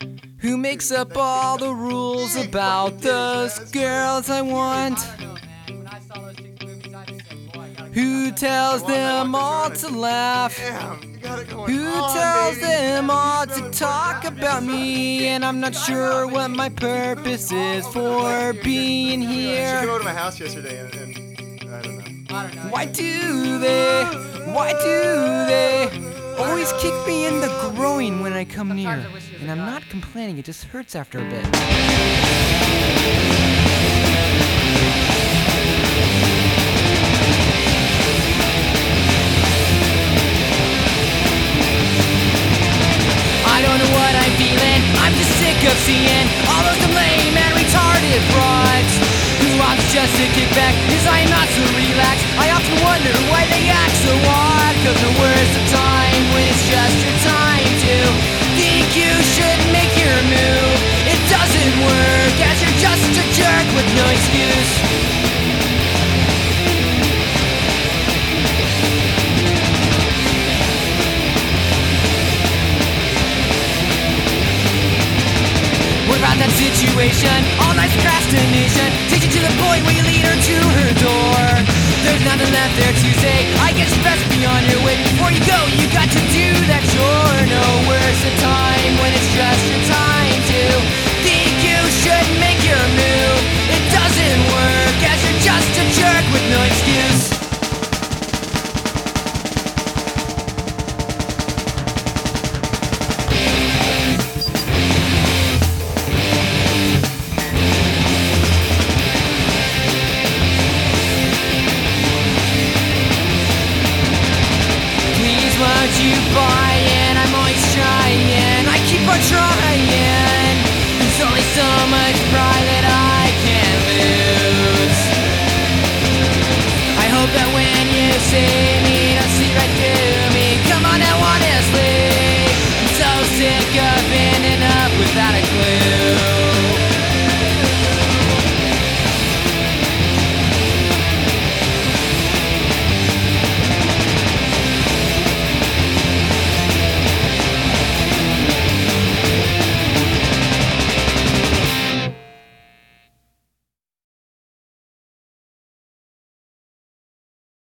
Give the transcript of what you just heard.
Who makes up all the rules about those girls I want? Who tells them all to laugh? Who tells them all to talk about me? And I'm not sure what my purpose is for being She came here. over to my house yesterday, and, I don't know. Why do they? Why do they? Always kick me in the groin when I come near. And I'm not complaining, it just hurts after a bit. I don't know what I'm feeling. I'm just sick of seeing all those lame and retarded frauds who opt just to kick back because I am not so relaxed. I often wonder why they act so with no excuse. About that situation? All night procrastination Takes you to the point where you lead her to her door There's nothing left there to say I guess best beyond your you I'm always trying, I keep on trying. Only so much pride that I can lose. I hope that when you see me, don't see right through me. Come on now, I'm so sick of ending up without a clue.